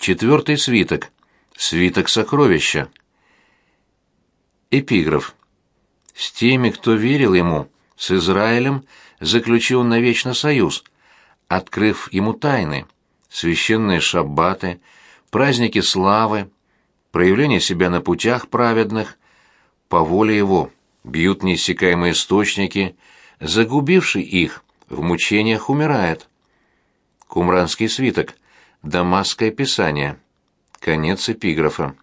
Четвертый свиток. Свиток сокровища. Эпиграф. С теми, кто верил ему, с Израилем заключил навечно союз, открыв ему тайны, священные шаббаты, праздники славы, проявление себя на путях праведных, по воле его бьют неиссякаемые источники, загубивший их в мучениях умирает. Кумранский свиток. Дамасское писание. Конец эпиграфа.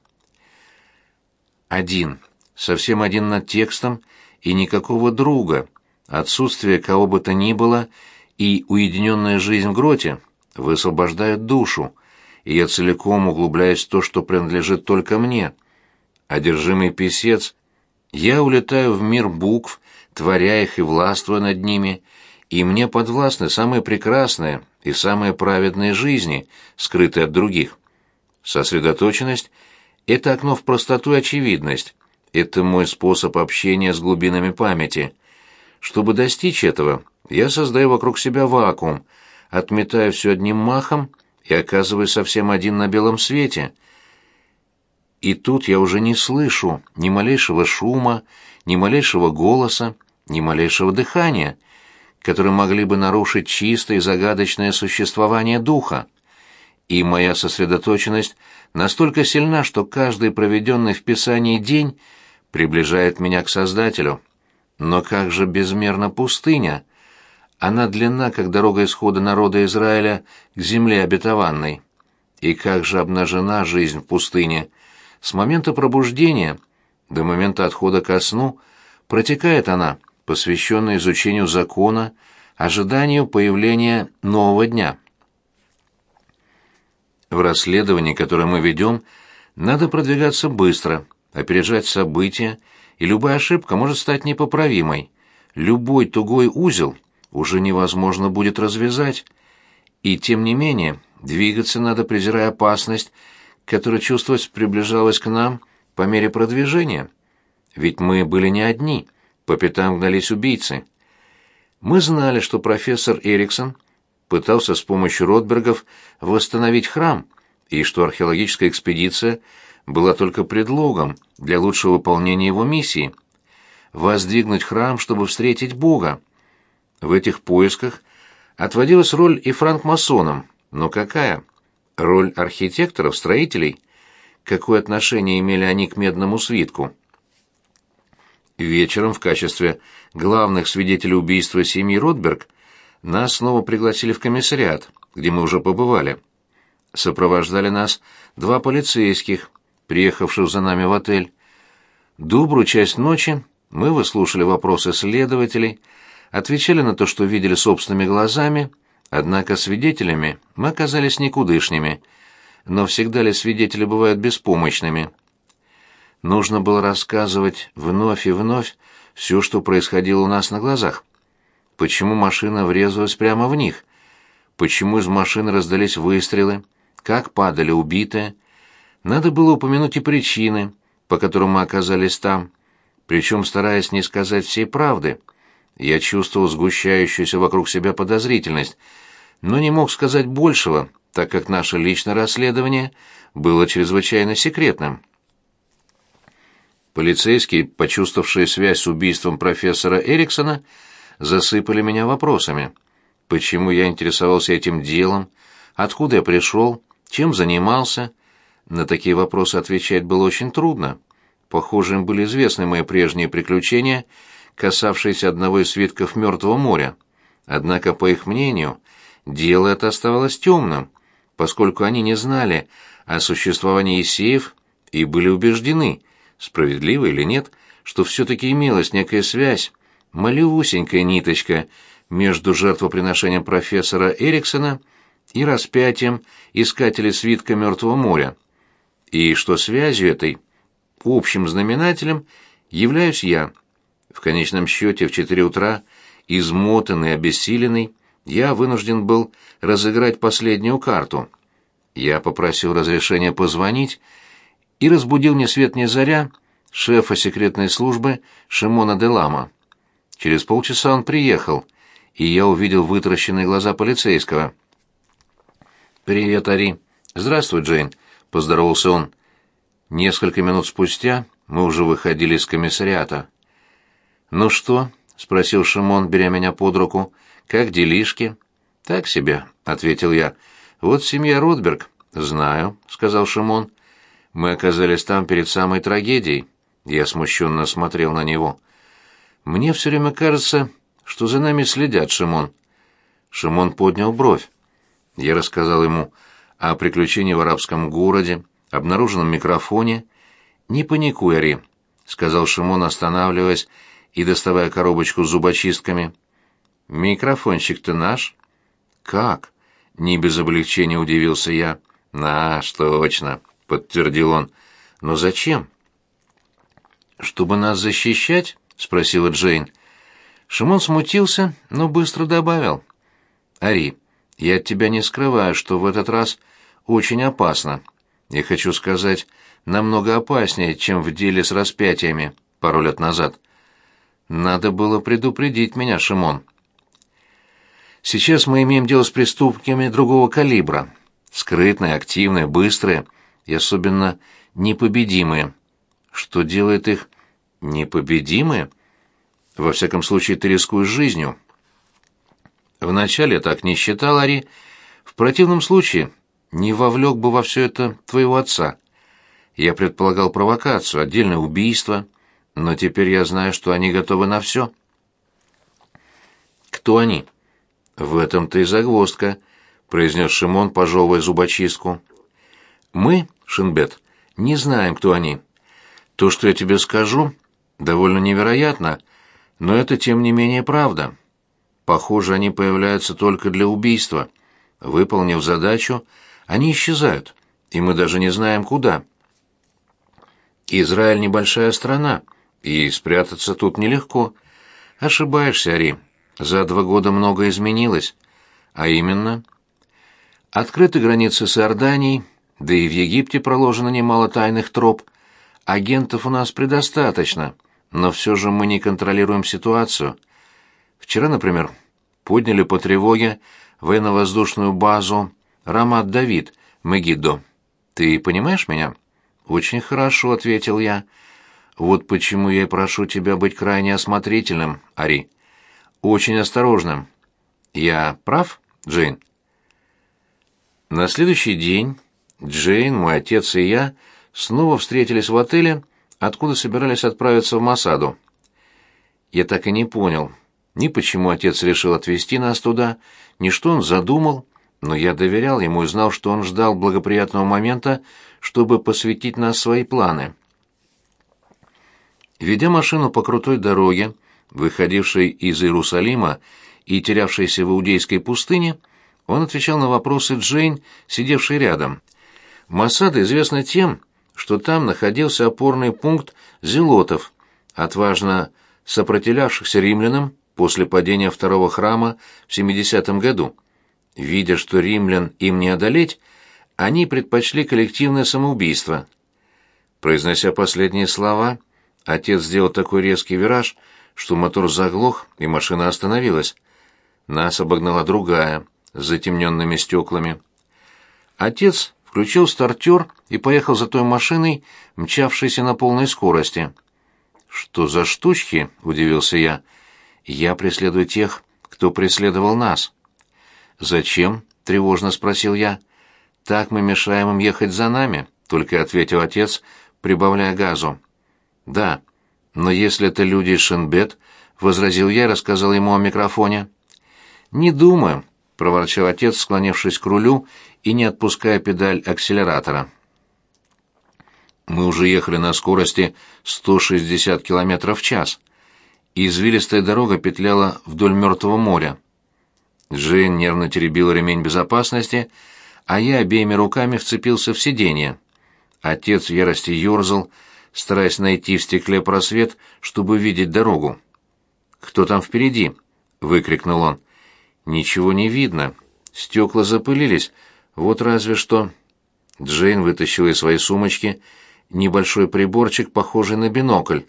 Один. Совсем один над текстом и никакого друга. Отсутствие кого бы то ни было и уединенная жизнь в гроте высвобождают душу, и я целиком углубляюсь в то, что принадлежит только мне. Одержимый писец, я улетаю в мир букв, творя их и властвуя над ними, и мне подвластны самые прекрасные и самые праведные жизни, скрытые от других. Сосредоточенность — это окно в простоту и очевидность, это мой способ общения с глубинами памяти. Чтобы достичь этого, я создаю вокруг себя вакуум, отметаю все одним махом и оказываюсь совсем один на белом свете. И тут я уже не слышу ни малейшего шума, ни малейшего голоса, ни малейшего дыхания, которые могли бы нарушить чистое и загадочное существование духа. И моя сосредоточенность настолько сильна, что каждый проведенный в Писании день приближает меня к Создателю. Но как же безмерна пустыня! Она длинна, как дорога исхода народа Израиля к земле обетованной. И как же обнажена жизнь в пустыне! С момента пробуждения до момента отхода ко сну протекает она, посвященная изучению закона, ожиданию появления нового дня. В расследовании, которое мы ведем, надо продвигаться быстро, опережать события, и любая ошибка может стать непоправимой. Любой тугой узел уже невозможно будет развязать. И тем не менее, двигаться надо, презирая опасность, которая, чувствовать, приближалась к нам по мере продвижения. Ведь мы были не одни, по пятам гнались убийцы. Мы знали, что профессор Эриксон пытался с помощью Ротбергов восстановить храм, и что археологическая экспедиция была только предлогом для лучшего выполнения его миссии — воздвигнуть храм, чтобы встретить Бога. В этих поисках отводилась роль и франкмасонам, но какая? Роль архитекторов, строителей? Какое отношение имели они к медному свитку? Вечером в качестве главных свидетелей убийства семьи Ротберг нас снова пригласили в комиссариат, где мы уже побывали. Сопровождали нас два полицейских, приехавших за нами в отель. Добрую часть ночи мы выслушали вопросы следователей, отвечали на то, что видели собственными глазами, однако свидетелями мы оказались никудышными. Но всегда ли свидетели бывают беспомощными? Нужно было рассказывать вновь и вновь все, что происходило у нас на глазах. Почему машина врезалась прямо в них? Почему из машины раздались выстрелы? Как падали убитые? Надо было упомянуть и причины, по которым мы оказались там, причем стараясь не сказать всей правды. Я чувствовал сгущающуюся вокруг себя подозрительность, но не мог сказать большего, так как наше личное расследование было чрезвычайно секретным. Полицейские, почувствовавшие связь с убийством профессора Эриксона, засыпали меня вопросами. Почему я интересовался этим делом, откуда я пришел, чем занимался. На такие вопросы отвечать было очень трудно. Похоже, им были известны мои прежние приключения, касавшиеся одного из свитков Мертвого моря. Однако, по их мнению, дело это оставалось темным, поскольку они не знали о существовании Исеев и были убеждены, справедливо или нет, что все-таки имелась некая связь, малюсенькая ниточка между жертвоприношением профессора Эриксона и распятием искателей свитка Мертвого моря, и что связью этой, общим знаменателем, являюсь я. В конечном счете в четыре утра, измотанный, обессиленный, я вынужден был разыграть последнюю карту. Я попросил разрешения позвонить, и разбудил ни свет ни заря шефа секретной службы Шимона де Лама. Через полчаса он приехал, и я увидел вытаращенные глаза полицейского. «Привет, Ари», — «Здравствуй, Джейн», — поздоровался он. Несколько минут спустя мы уже выходили из комиссариата. «Ну что?» — спросил Шимон, беря меня под руку. «Как делишки?» «Так себе», — ответил я. «Вот семья Ротберг». «Знаю», — сказал Шимон. «Мы оказались там перед самой трагедией». Я смущенно смотрел на него. «Мне все время кажется, что за нами следят, Шимон». Шимон поднял бровь. Я рассказал ему о приключении в арабском городе, обнаруженном микрофоне. «Не паникуй, Ари», — сказал Шимон, останавливаясь и доставая коробочку с зубочистками. «Микрофончик-то наш?» «Как?» — не без облегчения удивился я. «Наш, точно», — подтвердил он. «Но зачем?» «Чтобы нас защищать?» — спросила Джейн. Шимон смутился, но быстро добавил. «Ари, я от тебя не скрываю, что в этот раз очень опасно. Я хочу сказать, намного опаснее, чем в деле с распятиями пару лет назад. Надо было предупредить меня, Шимон. Сейчас мы имеем дело с преступниками другого калибра. Скрытные, активные, быстрые и особенно непобедимые. Что делает их непобедимые? Во всяком случае, ты рискуешь жизнью. Вначале так не считал, Ари. В противном случае не вовлек бы во все это твоего отца. Я предполагал провокацию, отдельное убийство, но теперь я знаю, что они готовы на все. Кто они? В этом-то и загвоздка, произнес Шимон, пожевывая зубочистку. Мы, Шинбет, не знаем, кто они. То, что я тебе скажу, довольно невероятно, но это тем не менее правда. Похоже, они появляются только для убийства. Выполнив задачу, они исчезают, и мы даже не знаем куда. Израиль небольшая страна, и спрятаться тут нелегко. Ошибаешься, Ари. За два года многое изменилось. А именно, открыты границы с Иорданией, да и в Египте проложено немало тайных троп. Агентов у нас предостаточно, но все же мы не контролируем ситуацию. Вчера, например, подняли по тревоге военно-воздушную базу Рамат-Давид, Мегиддо. Ты понимаешь меня? Очень хорошо, ответил я. Вот почему я и прошу тебя быть крайне осмотрительным, Ари. Очень осторожным. Я прав, Джейн? На следующий день Джейн, мой отец и я снова встретились в отеле, откуда собирались отправиться в Масаду. Я так и не понял, ни почему отец решил отвезти нас туда, ни что он задумал, но я доверял ему и знал, что он ждал благоприятного момента, чтобы посвятить нас свои планы. Ведя машину по крутой дороге, выходившей из Иерусалима и терявшейся в Иудейской пустыне, он отвечал на вопросы Джейн, сидевшей рядом. Масада известна тем, что там находился опорный пункт зелотов, отважно сопротивлявшихся римлянам после падения второго храма в 70-м году. Видя, что римлян им не одолеть, они предпочли коллективное самоубийство. Произнося последние слова, отец сделал такой резкий вираж, что мотор заглох, и машина остановилась. Нас обогнала другая, с затемненными стеклами. Отец включил стартер и поехал за той машиной, мчавшейся на полной скорости. «Что за штучки?» — удивился я. «Я преследую тех, кто преследовал нас». «Зачем?» — тревожно спросил я. «Так мы мешаем им ехать за нами», — только ответил отец, прибавляя газу. «Да, но если это люди из Шенбет», — возразил я и рассказал ему о микрофоне. «Не думаю», — проворчал отец, склонившись к рулю и не отпуская педаль акселератора. Мы уже ехали на скорости 160 км в час. Извилистая дорога петляла вдоль Мертвого моря. Джейн нервно теребила ремень безопасности, а я обеими руками вцепился в сиденье. Отец в ярости ерзал, стараясь найти в стекле просвет, чтобы видеть дорогу. «Кто там впереди?» — выкрикнул он. «Ничего не видно. Стекла запылились. Вот разве что...» Джейн вытащила из своей сумочки небольшой приборчик, похожий на бинокль.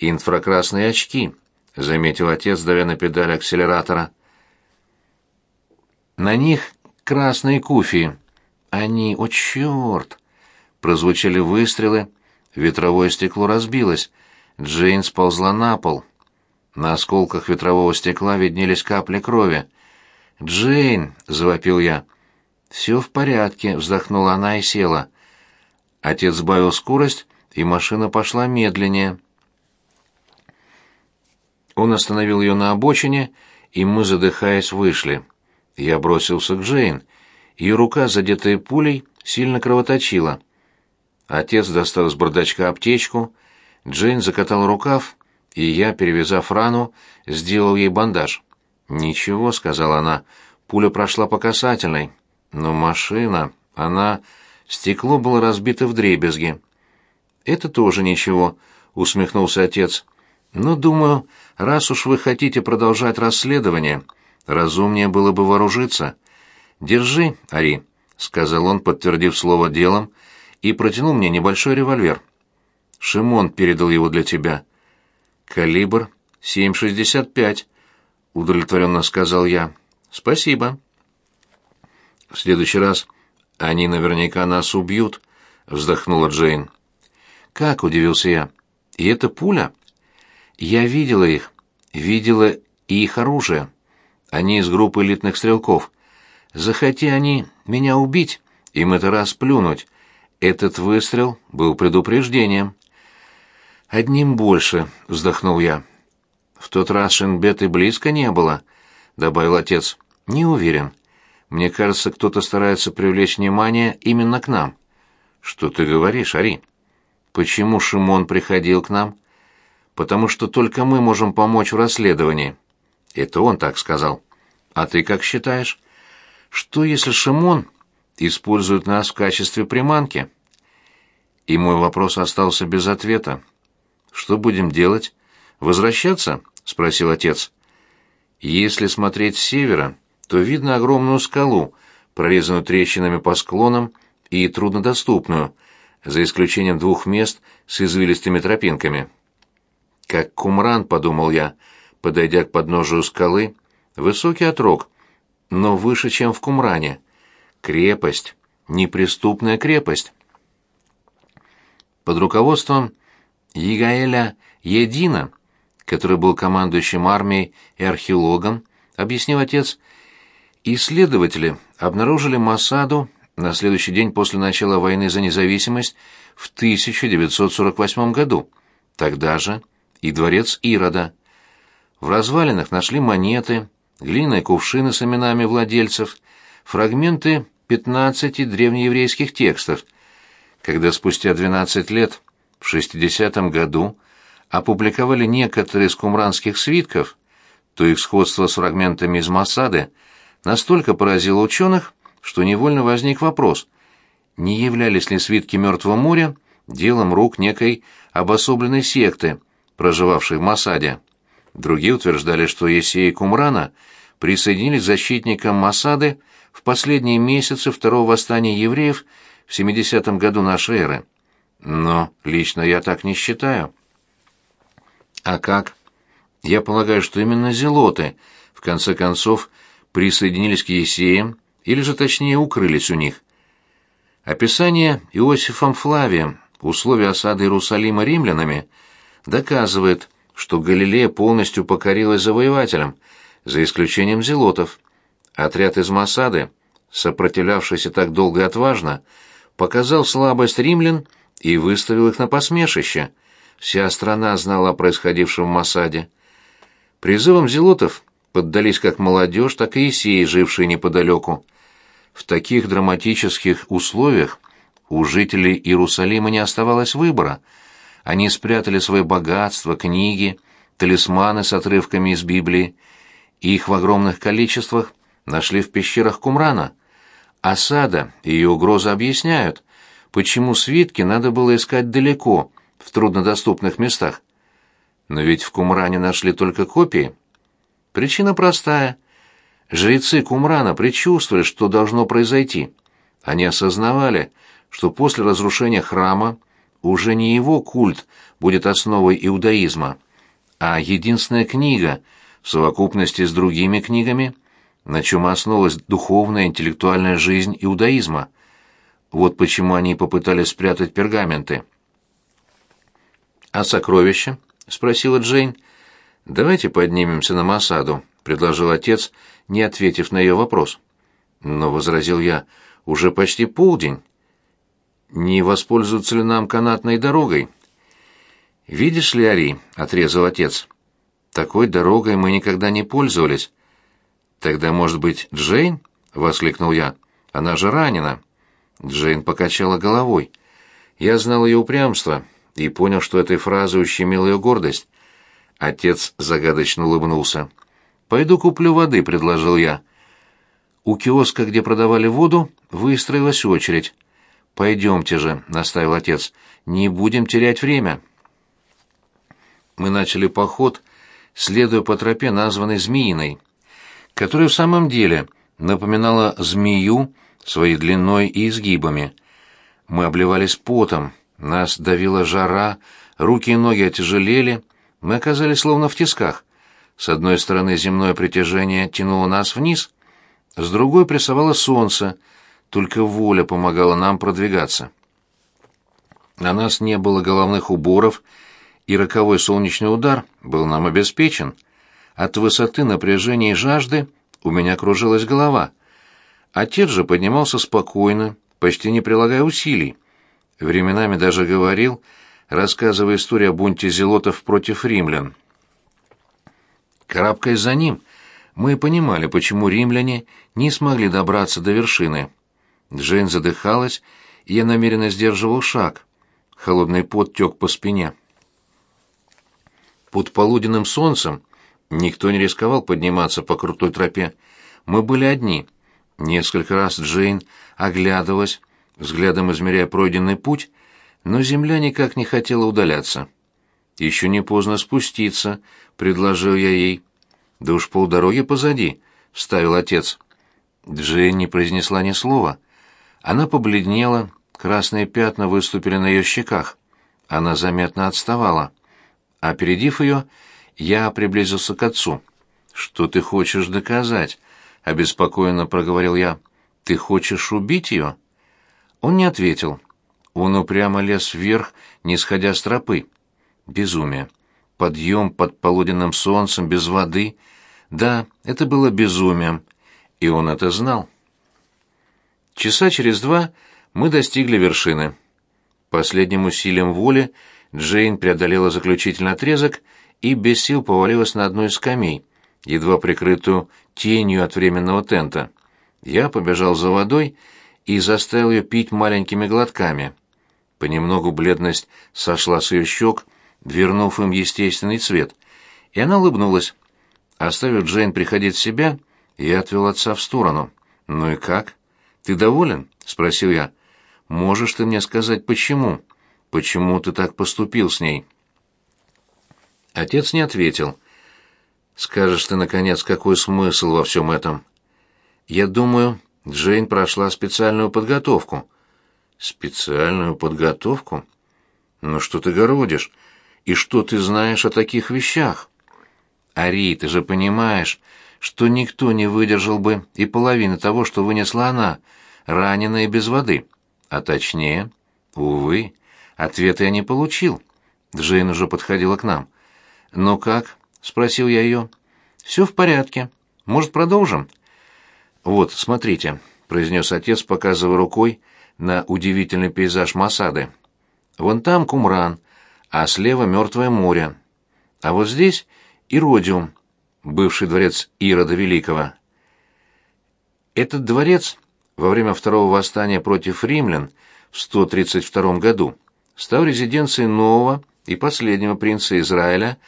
«Инфракрасные очки», — заметил отец, давя на педаль акселератора. На них красные куфии. Они... О, черт!» Прозвучали выстрелы, ветровое стекло разбилось. Джейн сползла на пол. На осколках ветрового стекла виднелись капли крови. «Джейн!» — завопил я. «Все в порядке», — вздохнула она и села. Отец сбавил скорость, и машина пошла медленнее. Он остановил ее на обочине, и мы, задыхаясь, вышли. Я бросился к Джейн. Ее рука, задетая пулей, сильно кровоточила. Отец достал из бардачка аптечку, Джейн закатал рукав, и я, перевязав рану, сделал ей бандаж. «Ничего», — сказала она, — «пуля прошла по касательной. Но машина, она...» Стекло было разбито в дребезги. «Это тоже ничего», — усмехнулся отец. «Но, думаю, раз уж вы хотите продолжать расследование, разумнее было бы вооружиться. Держи, Ари», — сказал он, подтвердив слово делом, и протянул мне небольшой револьвер. «Шимон передал его для тебя». «Калибр 7,65», — удовлетворенно сказал я. «Спасибо». «В следующий раз они наверняка нас убьют», — вздохнула Джейн. «Как?» — удивился я. «И это пуля?» «Я видела их. Видела и их оружие. Они из группы элитных стрелков. Захоти они меня убить, им это раз плюнуть. Этот выстрел был предупреждением». «Одним больше», — вздохнул я. «В тот раз Шинбет близко не было», — добавил отец. «Не уверен. Мне кажется, кто-то старается привлечь внимание именно к нам». «Что ты говоришь, Ари?» «Почему Шимон приходил к нам?» «Потому что только мы можем помочь в расследовании». «Это он так сказал». «А ты как считаешь?» «Что, если Шимон использует нас в качестве приманки?» И мой вопрос остался без ответа. Что будем делать? Возвращаться? спросил отец. Если смотреть с севера, то видно огромную скалу, прорезанную трещинами по склонам и труднодоступную, за исключением двух мест с извилистыми тропинками. Как кумран, подумал я, подойдя к подножию скалы, высокий отрог, но выше, чем в кумране. Крепость, неприступная крепость. Под руководством Егаэля Едина, который был командующим армией и археологом, объяснил отец, исследователи обнаружили Масаду на следующий день после начала войны за независимость в 1948 году. Тогда же и дворец Ирода. В развалинах нашли монеты, глиняные кувшины с именами владельцев, фрагменты 15 древнееврейских текстов. Когда спустя 12 лет в 60-м году опубликовали некоторые из кумранских свитков, то их сходство с фрагментами из Масады настолько поразило ученых, что невольно возник вопрос, не являлись ли свитки Мертвого моря делом рук некой обособленной секты, проживавшей в Масаде. Другие утверждали, что Есея Кумрана присоединились к защитникам Масады в последние месяцы второго восстания евреев в 70-м году нашей эры. Но лично я так не считаю. А как? Я полагаю, что именно зелоты, в конце концов, присоединились к Есеям, или же точнее укрылись у них. Описание Иосифом Флавием условий осады Иерусалима римлянами доказывает, что Галилея полностью покорилась завоевателям, за исключением зелотов. Отряд из Масады, сопротивлявшийся так долго и отважно, показал слабость римлян и выставил их на посмешище. Вся страна знала о происходившем в Масаде. Призывом зелотов поддались как молодежь, так и есеи, жившие неподалеку. В таких драматических условиях у жителей Иерусалима не оставалось выбора. Они спрятали свои богатства, книги, талисманы с отрывками из Библии, их в огромных количествах нашли в пещерах Кумрана. Осада и ее угрозы объясняют, почему свитки надо было искать далеко, в труднодоступных местах. Но ведь в Кумране нашли только копии. Причина простая. Жрецы Кумрана предчувствовали, что должно произойти. Они осознавали, что после разрушения храма уже не его культ будет основой иудаизма, а единственная книга в совокупности с другими книгами, на чем основалась духовная интеллектуальная жизнь иудаизма – Вот почему они попытались спрятать пергаменты. «А сокровища?» — спросила Джейн. «Давайте поднимемся на Масаду», — предложил отец, не ответив на ее вопрос. «Но», — возразил я, — «уже почти полдень. Не воспользуются ли нам канатной дорогой?» «Видишь ли, Ари», — отрезал отец, — «такой дорогой мы никогда не пользовались». «Тогда, может быть, Джейн?» — воскликнул я. «Она же ранена». Джейн покачала головой. Я знал ее упрямство и понял, что этой фразой ущемил ее гордость. Отец загадочно улыбнулся. «Пойду куплю воды», — предложил я. У киоска, где продавали воду, выстроилась очередь. «Пойдемте же», — наставил отец, — «не будем терять время». Мы начали поход, следуя по тропе, названной Змеиной, которая в самом деле напоминала змею своей длиной и изгибами. Мы обливались потом, нас давила жара, руки и ноги отяжелели, мы оказались словно в тисках. С одной стороны земное притяжение тянуло нас вниз, с другой прессовало солнце, только воля помогала нам продвигаться. На нас не было головных уборов, и роковой солнечный удар был нам обеспечен. От высоты напряжения и жажды у меня кружилась голова. Отец же поднимался спокойно, почти не прилагая усилий. Временами даже говорил, рассказывая историю о бунте зелотов против римлян. Карабкаясь за ним, мы понимали, почему римляне не смогли добраться до вершины. Джейн задыхалась, и я намеренно сдерживал шаг. Холодный пот тек по спине. Под полуденным солнцем никто не рисковал подниматься по крутой тропе. Мы были одни. Несколько раз Джейн оглядывалась, взглядом измеряя пройденный путь, но земля никак не хотела удаляться. «Еще не поздно спуститься», — предложил я ей. «Да уж полдороги позади», — вставил отец. Джейн не произнесла ни слова. Она побледнела, красные пятна выступили на ее щеках. Она заметно отставала. Опередив ее, я приблизился к отцу. «Что ты хочешь доказать?» — обеспокоенно проговорил я. «Ты хочешь убить ее?» Он не ответил. Он упрямо лез вверх, не сходя с тропы. Безумие. Подъем под полуденным солнцем, без воды. Да, это было безумием, и он это знал. Часа через два мы достигли вершины. Последним усилием воли Джейн преодолела заключительный отрезок и без сил повалилась на одну из скамей, едва прикрытую тенью от временного тента. Я побежал за водой и заставил ее пить маленькими глотками. Понемногу бледность сошла с ее щек, вернув им естественный цвет, и она улыбнулась. Оставив Джейн приходить в себя, я отвел отца в сторону. «Ну и как? Ты доволен?» — спросил я. «Можешь ты мне сказать, почему? Почему ты так поступил с ней?» Отец не ответил. «Скажешь ты, наконец, какой смысл во всем этом?» «Я думаю, Джейн прошла специальную подготовку». «Специальную подготовку? Ну что ты городишь? И что ты знаешь о таких вещах?» «Ари, ты же понимаешь, что никто не выдержал бы и половины того, что вынесла она, раненая и без воды. А точнее, увы, ответа я не получил». Джейн уже подходила к нам. «Ну как?» — спросил я ее. «Все в порядке. Может, продолжим?» «Вот, смотрите», — произнес отец, показывая рукой на удивительный пейзаж Масады. «Вон там Кумран, а слева Мертвое море. А вот здесь Иродиум, бывший дворец Ирода Великого. Этот дворец во время второго восстания против римлян в 132 году стал резиденцией нового и последнего принца Израиля,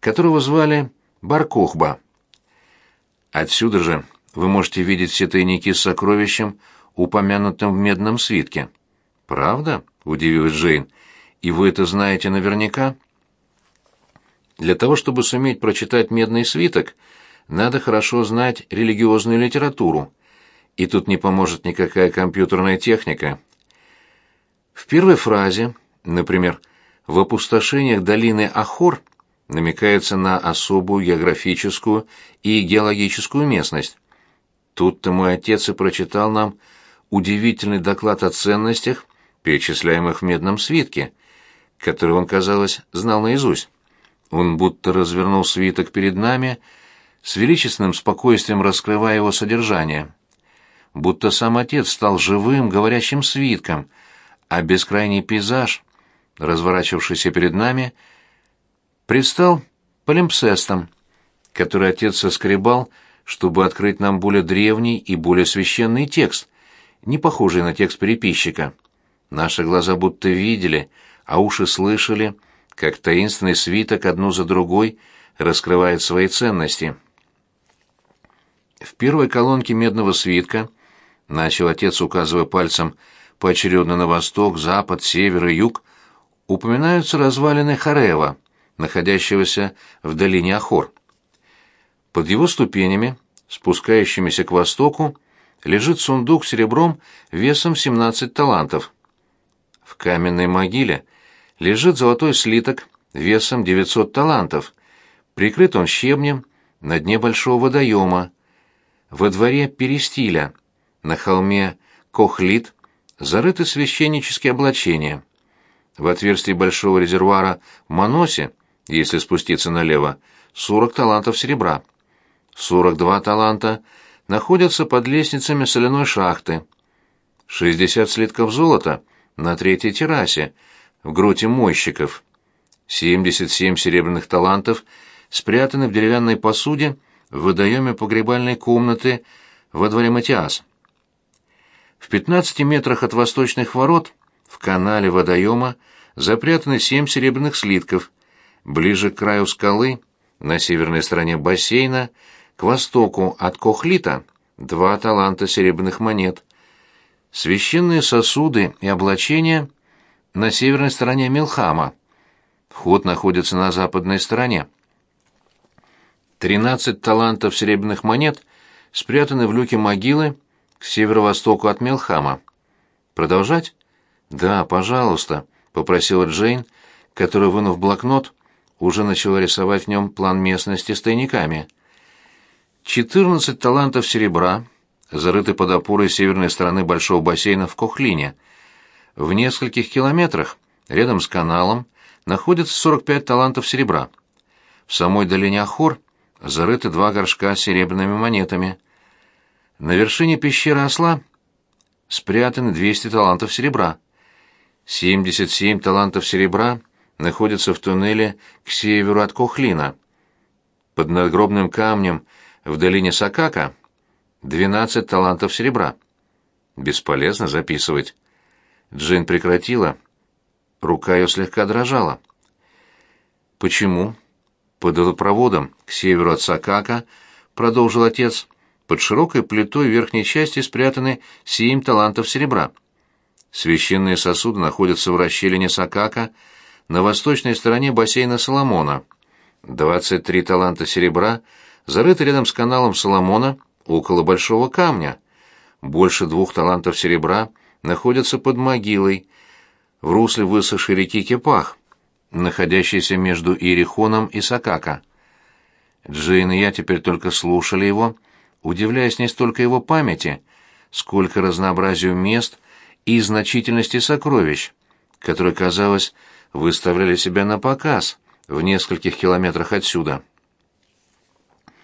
которого звали Баркохба. Отсюда же вы можете видеть все тайники с сокровищем, упомянутым в медном свитке. Правда? удивилась Джейн. И вы это знаете наверняка? Для того, чтобы суметь прочитать медный свиток, надо хорошо знать религиозную литературу. И тут не поможет никакая компьютерная техника. В первой фразе, например, в опустошениях долины Ахор намекается на особую географическую и геологическую местность. Тут-то мой отец и прочитал нам удивительный доклад о ценностях, перечисляемых в медном свитке, который он, казалось, знал наизусть. Он будто развернул свиток перед нами, с величественным спокойствием раскрывая его содержание. Будто сам отец стал живым, говорящим свитком, а бескрайний пейзаж, разворачивавшийся перед нами, предстал полимпсестом, который отец соскребал, чтобы открыть нам более древний и более священный текст, не похожий на текст переписчика. Наши глаза будто видели, а уши слышали, как таинственный свиток одну за другой раскрывает свои ценности. В первой колонке медного свитка начал отец, указывая пальцем поочередно на восток, запад, север и юг, упоминаются развалины Харева, находящегося в долине Ахор. Под его ступенями, спускающимися к востоку, лежит сундук с серебром весом 17 талантов. В каменной могиле лежит золотой слиток весом 900 талантов. Прикрыт он щебнем на дне большого водоема. Во дворе Перестиля, на холме Кохлит, зарыты священнические облачения. В отверстии большого резервуара в Маносе, если спуститься налево, 40 талантов серебра. 42 таланта находятся под лестницами соляной шахты. 60 слитков золота на третьей террасе, в гроте мойщиков. 77 серебряных талантов спрятаны в деревянной посуде в водоеме погребальной комнаты во дворе Матиас. В 15 метрах от восточных ворот в канале водоема запрятаны семь серебряных слитков. Ближе к краю скалы, на северной стороне бассейна, к востоку от Кохлита, два таланта серебряных монет. Священные сосуды и облачения на северной стороне Милхама. Вход находится на западной стороне. Тринадцать талантов серебряных монет спрятаны в люке могилы к северо-востоку от Милхама. Продолжать? Да, пожалуйста, попросила Джейн, которая, вынув блокнот, уже начала рисовать в нем план местности с тайниками. Четырнадцать талантов серебра зарыты под опорой северной стороны большого бассейна в Кохлине. В нескольких километрах, рядом с каналом, находится 45 талантов серебра. В самой долине Ахор зарыты два горшка с серебряными монетами. На вершине пещеры осла спрятаны 200 талантов серебра. 77 талантов серебра находятся в туннеле к северу от Кохлина. Под надгробным камнем в долине Сакака 12 талантов серебра. Бесполезно записывать. Джин прекратила. Рука ее слегка дрожала. Почему? Под водопроводом к северу от Сакака, продолжил отец, под широкой плитой верхней части спрятаны семь талантов серебра. Священные сосуды находятся в расщелине Сакака на восточной стороне бассейна Соломона. 23 таланта серебра зарыты рядом с каналом Соломона около большого камня. Больше двух талантов серебра находятся под могилой в русле высохшей реки Кепах, находящейся между Иерихоном и Сакака. Джейн и я теперь только слушали его, удивляясь не столько его памяти, сколько разнообразию мест и значительности сокровищ, которые, казалось, выставляли себя на показ в нескольких километрах отсюда.